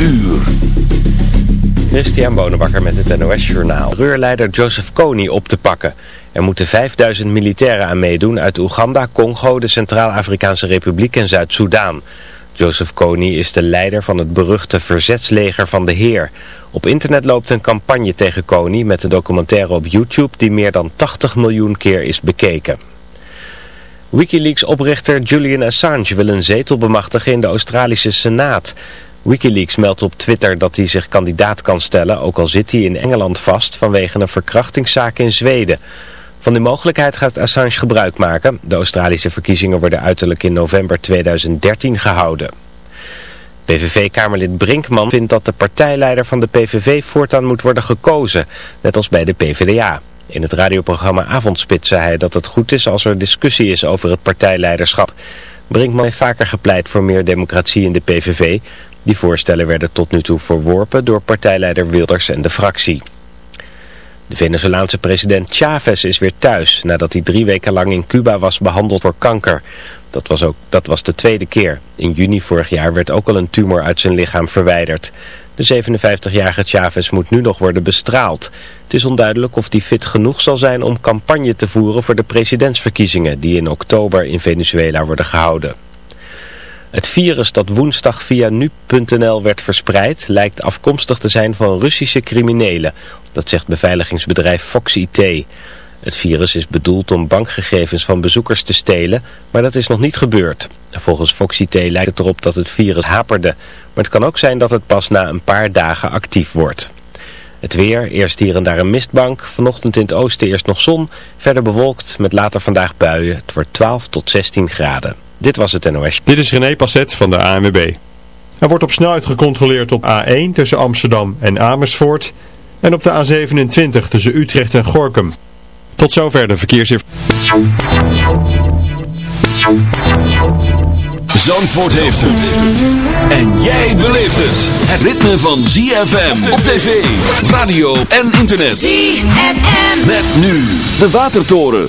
uur. Christian Bonenbakker met het NOS Journaal. Reurleider Joseph Kony op te pakken. Er moeten 5000 militairen aan meedoen uit Oeganda, Congo, de Centraal-Afrikaanse Republiek en Zuid-Soedan. Joseph Kony is de leider van het beruchte verzetsleger van de Heer. Op internet loopt een campagne tegen Kony met een documentaire op YouTube die meer dan 80 miljoen keer is bekeken. Wikileaks-oprichter Julian Assange wil een zetel bemachtigen in de Australische Senaat. Wikileaks meldt op Twitter dat hij zich kandidaat kan stellen, ook al zit hij in Engeland vast vanwege een verkrachtingszaak in Zweden. Van die mogelijkheid gaat Assange gebruik maken. De Australische verkiezingen worden uiterlijk in november 2013 gehouden. PVV-kamerlid Brinkman vindt dat de partijleider van de PVV voortaan moet worden gekozen, net als bij de PvdA. In het radioprogramma Avondspit zei hij dat het goed is als er discussie is over het partijleiderschap. Brinkman heeft vaker gepleit voor meer democratie in de PVV. Die voorstellen werden tot nu toe verworpen door partijleider Wilders en de fractie. De Venezolaanse president Chavez is weer thuis nadat hij drie weken lang in Cuba was behandeld voor kanker. Dat was, ook, dat was de tweede keer. In juni vorig jaar werd ook al een tumor uit zijn lichaam verwijderd. De 57-jarige Chavez moet nu nog worden bestraald. Het is onduidelijk of hij fit genoeg zal zijn om campagne te voeren voor de presidentsverkiezingen die in oktober in Venezuela worden gehouden. Het virus dat woensdag via nu.nl werd verspreid lijkt afkomstig te zijn van Russische criminelen. Dat zegt beveiligingsbedrijf Fox IT. Het virus is bedoeld om bankgegevens van bezoekers te stelen, maar dat is nog niet gebeurd. Volgens Fox IT lijkt het erop dat het virus haperde, maar het kan ook zijn dat het pas na een paar dagen actief wordt. Het weer, eerst hier en daar een mistbank, vanochtend in het oosten eerst nog zon, verder bewolkt met later vandaag buien. Het wordt 12 tot 16 graden. Dit was het NOS. Dit is René Passet van de ANWB. Er wordt op snelheid gecontroleerd op A1 tussen Amsterdam en Amersfoort en op de A27 tussen Utrecht en Gorkum. Tot zover de verkeersinformatie. Zandvoort heeft het. En jij beleeft het. Het ritme van ZFM op tv, radio en internet. ZFM. Met nu de Watertoren.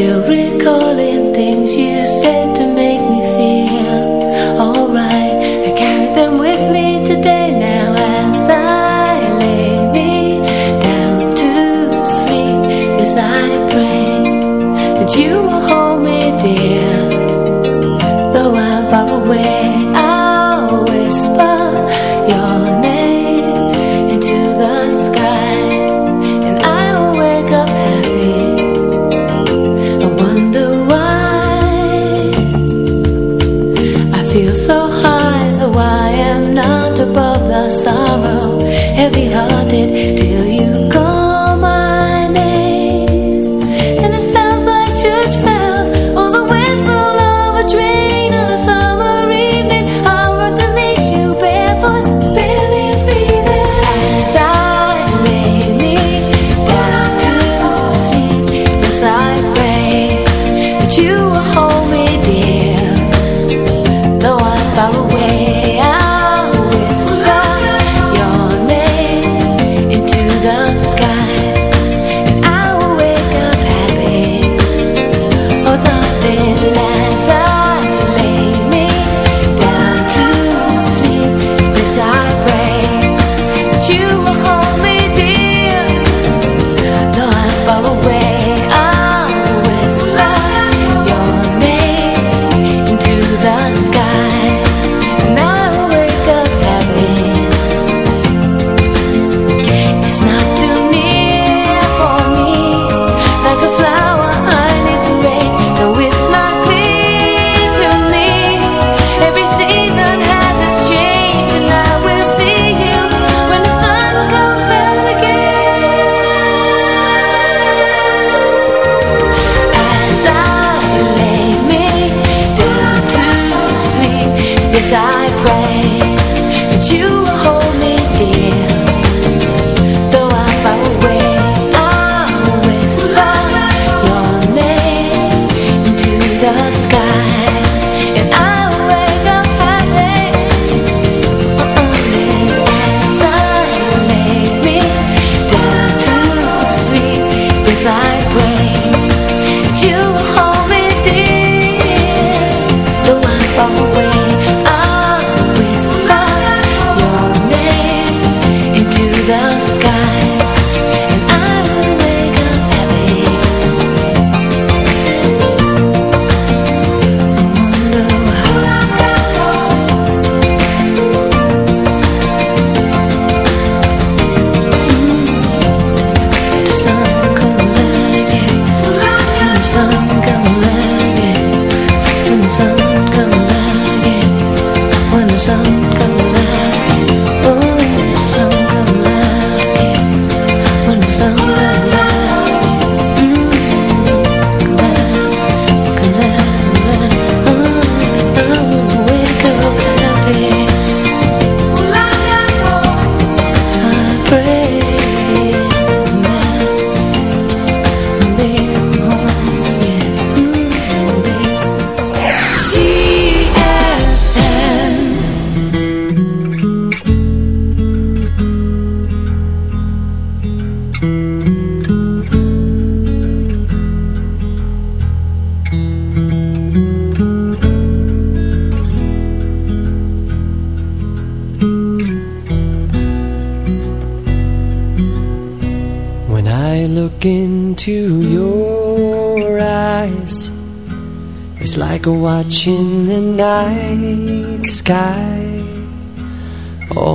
still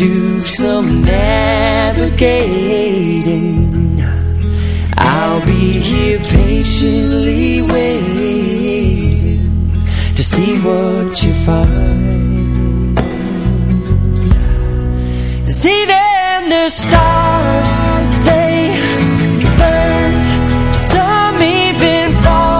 do some navigating. I'll be here patiently waiting To see what you find. See even the stars, they burn. Some even fall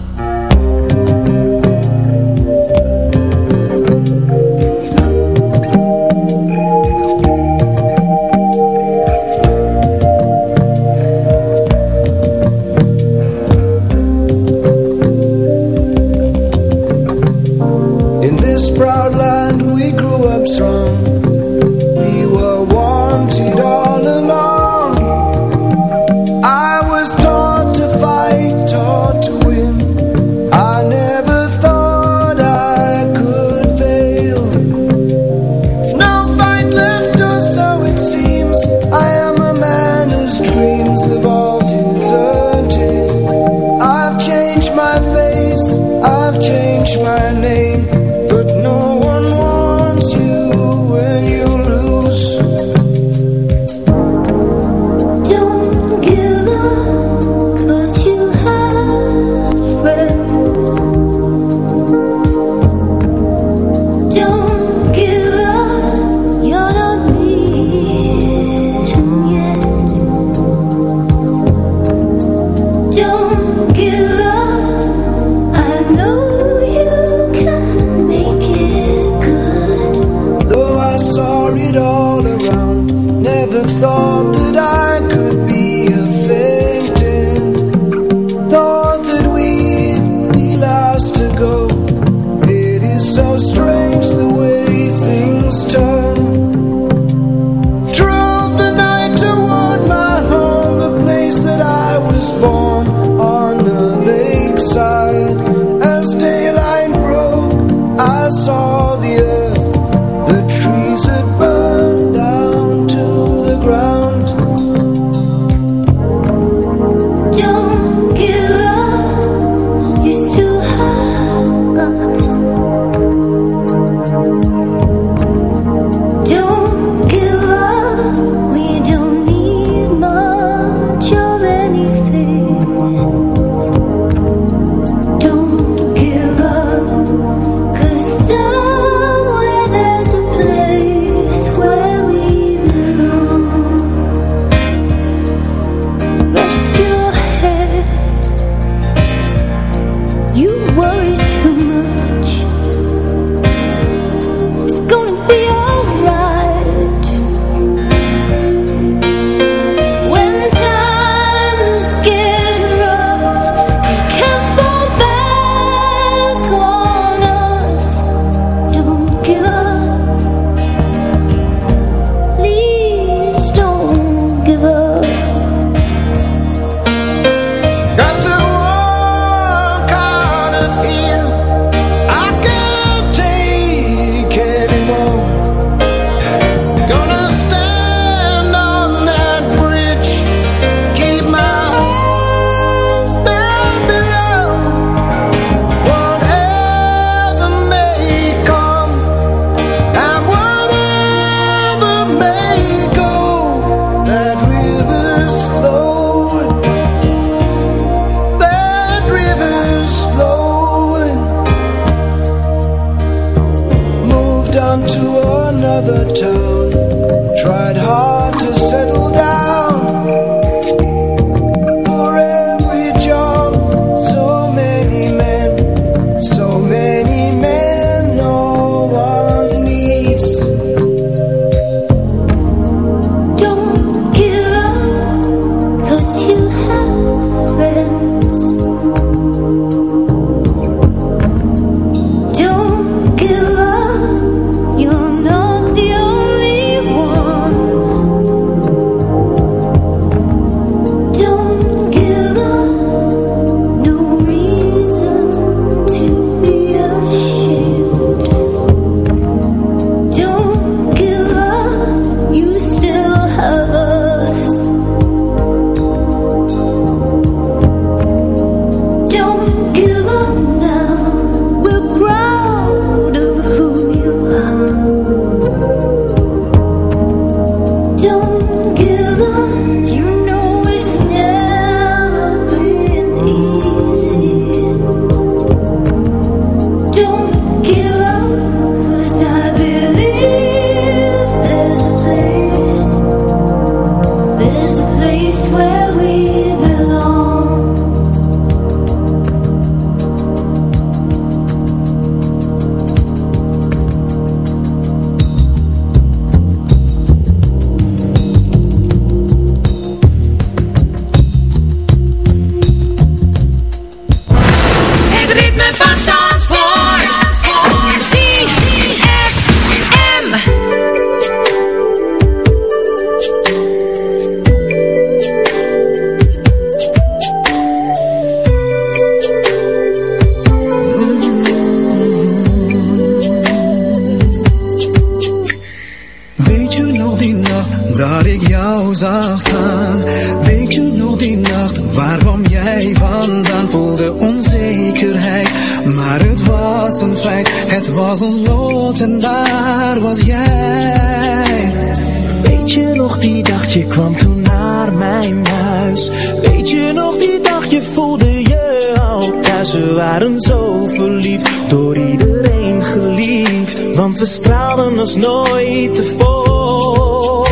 Ze waren zo verliefd, door iedereen geliefd. Want we straalden als nooit tevoren.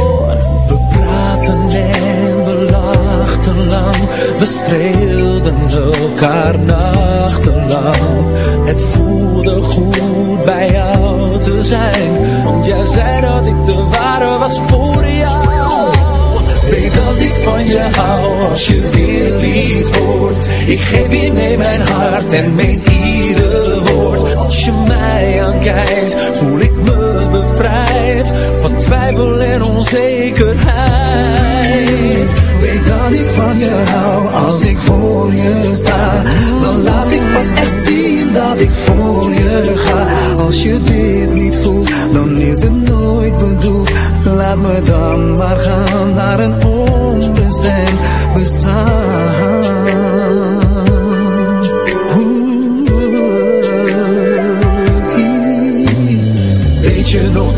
We praten en we lachten lang. We streelden elkaar nachtenlang. Het voelde goed bij jou te zijn. Want jij zei dat ik de ware was voor meen ieder woord. Als je mij aankijkt voel ik me bevrijd Van twijfel en onzekerheid. Weet dat ik van je hou als ik voor je sta. Dan laat ik pas echt zien dat ik voor je ga. Als je dit niet voelt dan is het nooit bedoeld Laat me dan maar gaan naar een onbestemd bestaan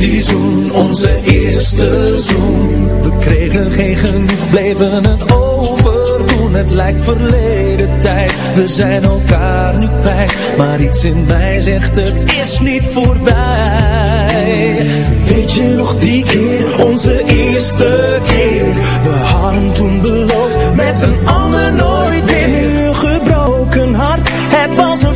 die zoen, onze eerste zoen. We kregen geen genoeg, bleven het overdoen. Het lijkt verleden tijd, we zijn elkaar nu kwijt. Maar iets in mij zegt het is niet voorbij. Weet je nog die keer, onze eerste keer? We hadden toen beloofd met een ander nooit meer. Gebroken hart, het was een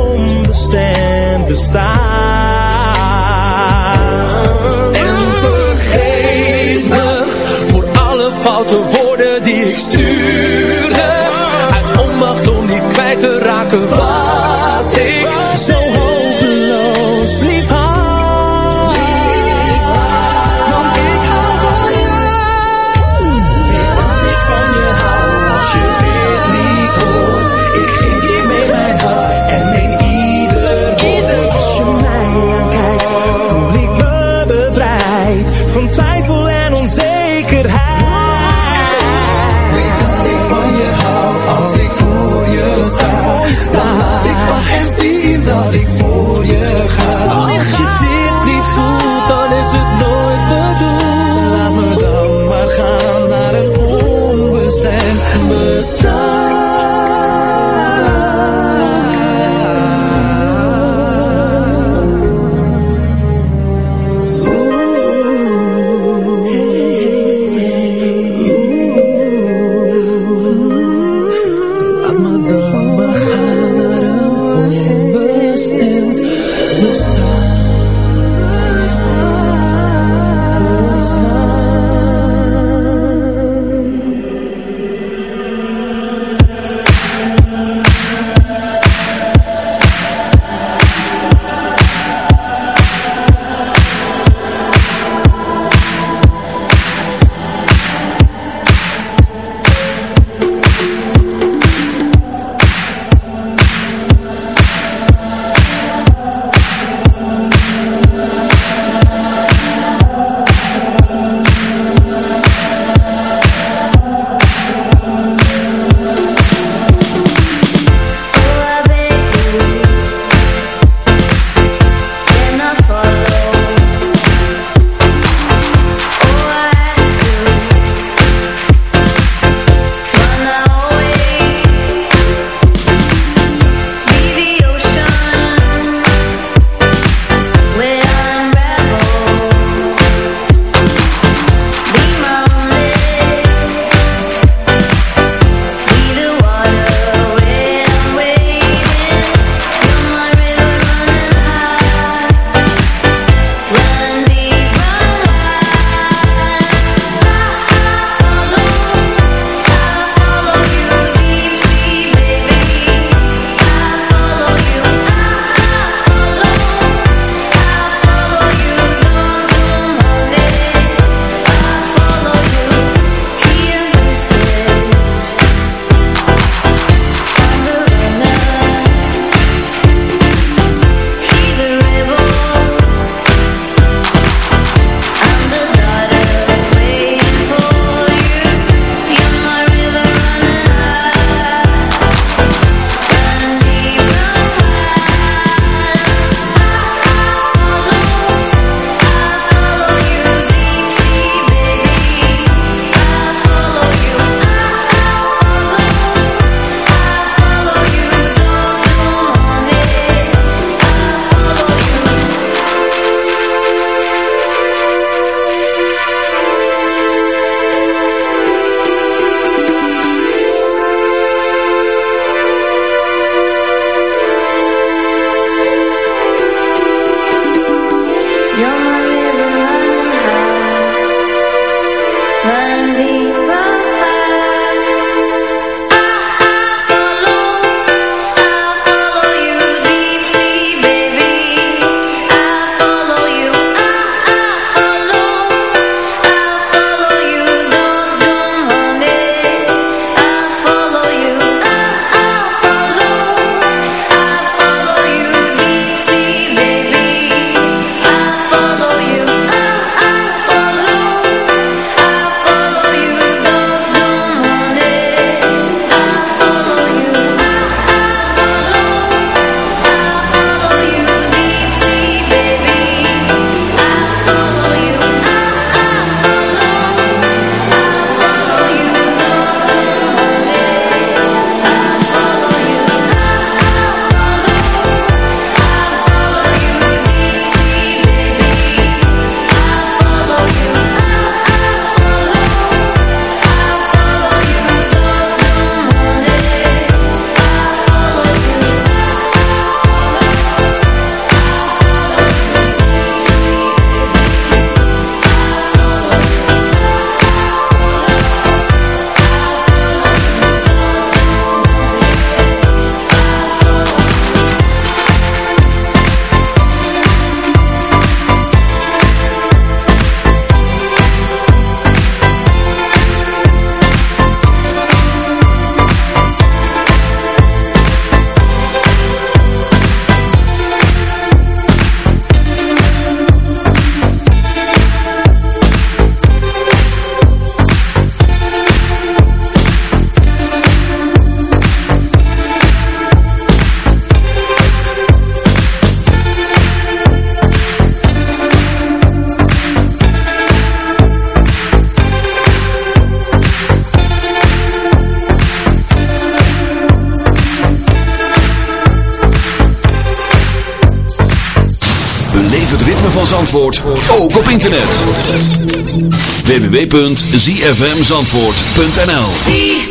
www.zfmzandvoort.nl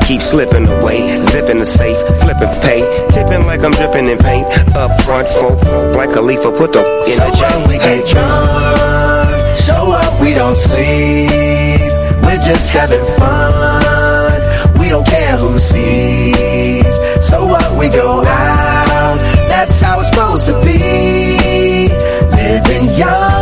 keeps slipping away. Zipping the safe, flipping pay. Tipping like I'm dripping in paint. Up front, folk, like a leaf, put the in So chain. what we get drunk So what we don't sleep We're just having fun We don't care who sees So what we go out That's how it's supposed to be Living young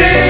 be